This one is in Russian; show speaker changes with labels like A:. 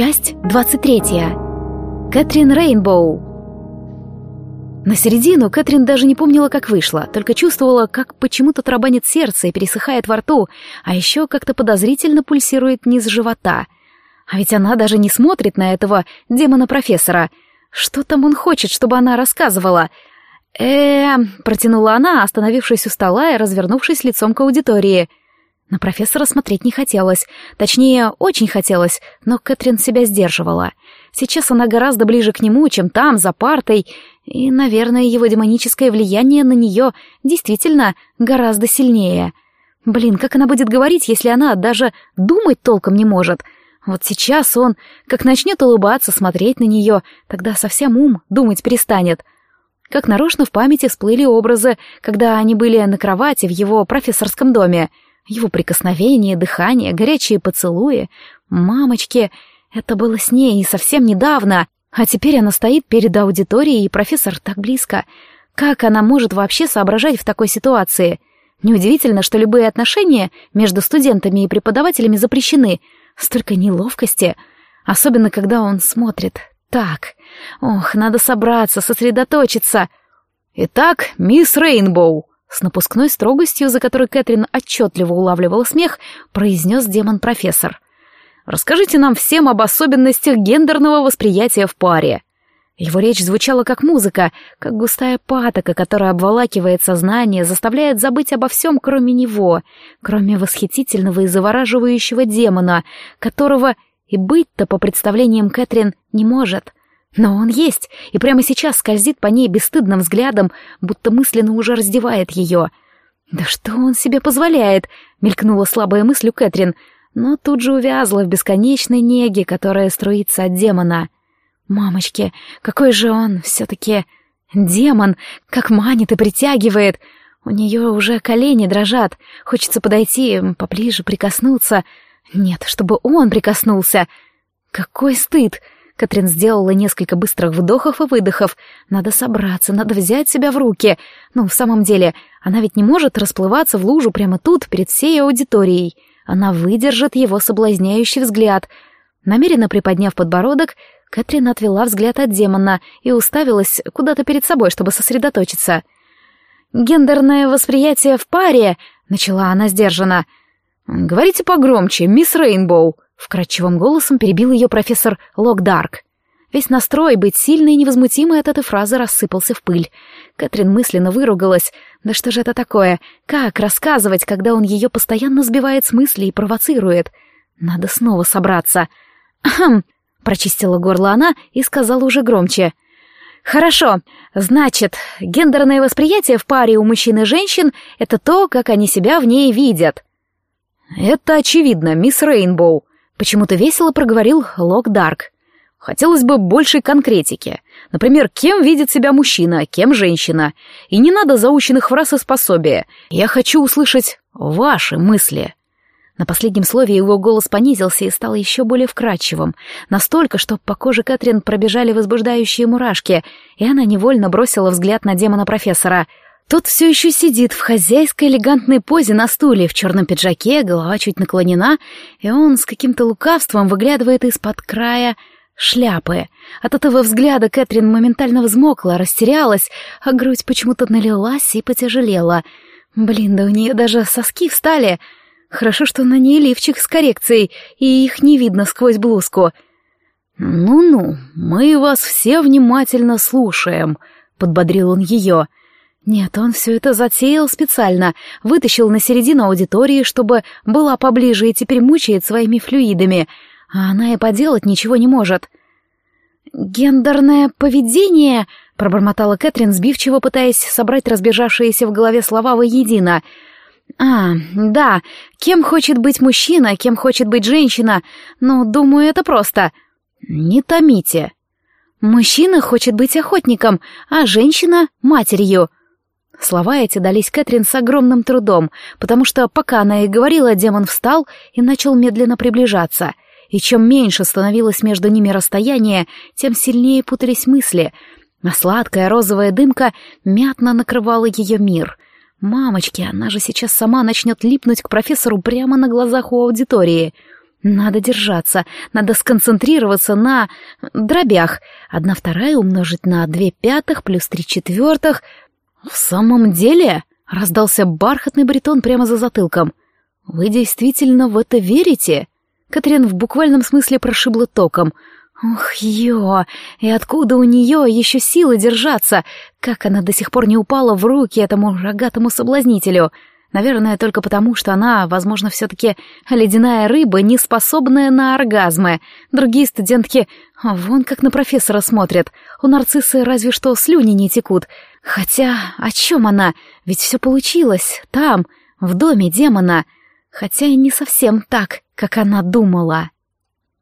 A: Часть 23. Кэтрин Рейнбоу. На середину Кэтрин даже не помнила, как вышла, только чувствовала, как почему-то тарабанит сердце и пересыхает во рту, а еще как-то подозрительно пульсирует низ живота. А ведь она даже не смотрит на этого демона-профессора. Что там он хочет, чтобы она рассказывала? э протянула она, остановившись у стола и развернувшись лицом к аудитории — на профессора смотреть не хотелось. Точнее, очень хотелось, но Кэтрин себя сдерживала. Сейчас она гораздо ближе к нему, чем там, за партой, и, наверное, его демоническое влияние на нее действительно гораздо сильнее. Блин, как она будет говорить, если она даже думать толком не может? Вот сейчас он, как начнет улыбаться, смотреть на нее, тогда совсем ум думать перестанет. Как нарочно в памяти всплыли образы, когда они были на кровати в его профессорском доме — его прикосновение, дыхание, горячие поцелуи. Мамочки, это было с ней совсем недавно. А теперь она стоит перед аудиторией, и профессор так близко. Как она может вообще соображать в такой ситуации? Неудивительно, что любые отношения между студентами и преподавателями запрещены. Столько неловкости. Особенно, когда он смотрит. Так. Ох, надо собраться, сосредоточиться.
B: «Итак, мисс Рейнбоу», с напускной строгостью, за которой Кэтрин отчетливо улавливала смех, произнес демон-профессор. «Расскажите нам всем об особенностях гендерного восприятия в паре». Его речь звучала как музыка, как густая патока, которая обволакивает сознание, заставляет забыть обо всем, кроме него, кроме восхитительного и завораживающего демона, которого и быть-то, по представлениям Кэтрин, не может — но он есть, и прямо сейчас скользит по ней бесстыдным взглядом, будто мысленно уже раздевает ее. «Да что он себе позволяет?» — мелькнула слабая мысль у Кэтрин, но тут же увязла в бесконечной неге, которая струится от демона. «Мамочки, какой же он все-таки демон, как манит и притягивает!» У нее уже колени дрожат, хочется подойти поближе, прикоснуться. Нет, чтобы он прикоснулся. Какой стыд! Катрин сделала несколько быстрых вдохов и выдохов. Надо собраться, надо взять себя в руки. Ну, в самом деле, она ведь не может расплываться в лужу прямо тут, перед всей аудиторией. Она выдержит его соблазняющий взгляд. Намеренно приподняв подбородок, Катрин отвела взгляд от демона и уставилась куда-то перед собой, чтобы сосредоточиться. «Гендерное восприятие в паре», — начала она сдержанно. «Говорите погромче, мисс Рейнбоу», Вкрадчивым голосом перебил ее профессор Локдарк. Весь настрой быть сильной и невозмутимой от этой фразы рассыпался в пыль. Кэтрин мысленно выругалась. Да что же это такое? Как рассказывать, когда он ее постоянно сбивает с мысли и провоцирует? Надо снова собраться. «Ахм!» — прочистила горло она и сказала уже громче. «Хорошо. Значит, гендерное восприятие в паре у мужчин и женщин — это то, как они себя в ней видят». «Это очевидно, мисс Рейнбоу», Почему-то весело проговорил Лок Дарк. Хотелось бы большей конкретики. Например, кем видит себя мужчина, кем женщина. И не надо заученных фраз и способия. Я хочу услышать ваши мысли. На последнем слове его голос понизился и стал еще более вкрадчивым. Настолько, что по коже Кэтрин пробежали возбуждающие мурашки, и она невольно бросила взгляд на демона профессора — тот все еще сидит в хозяйской элегантной позе на стуле, в черном пиджаке, голова чуть наклонена, и он с каким-то лукавством выглядывает из-под края шляпы. От этого взгляда Кэтрин моментально взмокла, растерялась, а грудь почему-то налилась и потяжелела. Блин, да у нее даже соски встали. Хорошо, что на ней лифчик с коррекцией, и их не видно сквозь блузку. «Ну-ну, мы вас все внимательно слушаем», — подбодрил он ее, — нет, он все это затеял специально, вытащил на середину аудитории, чтобы была поближе и теперь мучает своими флюидами, а она и поделать ничего не может. «Гендерное поведение», — пробормотала Кэтрин, сбивчиво пытаясь собрать разбежавшиеся в голове слова воедино. «А, да, кем хочет быть мужчина, кем хочет быть женщина, ну, думаю, это просто. Не томите. Мужчина хочет быть охотником, а женщина — матерью». Слова эти дались Кэтрин с огромным трудом, потому что, пока она и говорила, демон встал и начал медленно приближаться. И чем меньше становилось между ними расстояние, тем сильнее путались мысли, а сладкая розовая дымка мятно накрывала ее мир. Мамочки, она же сейчас сама начнет липнуть к профессору прямо на глазах у аудитории.
A: Надо держаться, надо сконцентрироваться на дробях. Одна вторая умножить на две пятых плюс три четвертых. В самом деле, раздался бархатный баритон прямо за затылком. Вы действительно в это верите? Катрин в буквальном смысле прошибла током. Ух, ё, и откуда у нее еще силы держаться? Как она до сих пор не упала в руки этому рогатому соблазнителю? — Наверное, только потому, что она, возможно, все-таки ледяная рыба, не способная на оргазмы. Другие студентки вон как на профессора смотрят. У нарциссы разве что слюни не текут. Хотя, о чем она? Ведь все получилось. Там, в доме демона. Хотя и не совсем так, как она думала.